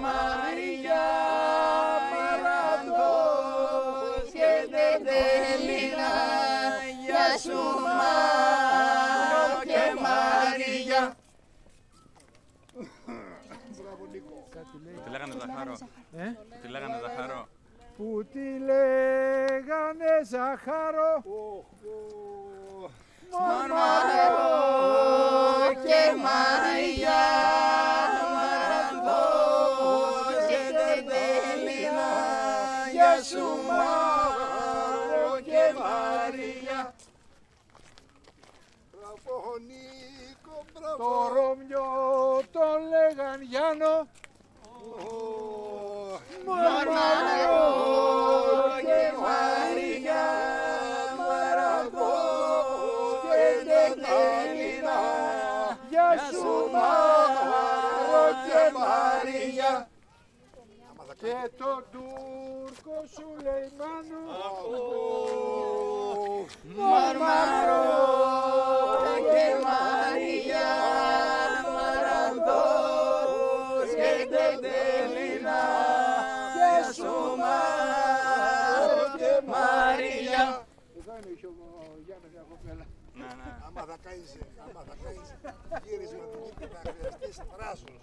Μαρία Μαραντός και Τελίνα Γεια σου Μάρο και Μαρία Τη λέγανε Ζαχαρό. Ε; Τη λέγανε Ζαχαρό. Που τη λέγανε Ζαχαρό Μαρμαρό Γεια σου Μάρο και Μαρία. Μπράβο Νίκο, Το μπράβο. Ρωμιό τον λέγαν Γιάννο. Μαρμαρό και Μαρία. Μαραντός και Τελίνα Γεια Γεια σου σου Μάρο και Μαρία. Και τον Τούρκο Σουλεϊμάνο Μαρμαρό και Μαρία Μαραντός και Τελίνα Γεια σου Μάρο και Μαρία. Εδώ είναι ο Γιάννης μια κοπέλα. Ναι, ναι. Άμα θα κάνεις, άμα θα κάνεις γύρισμα του κήπου θα χρειαστείς θράσος.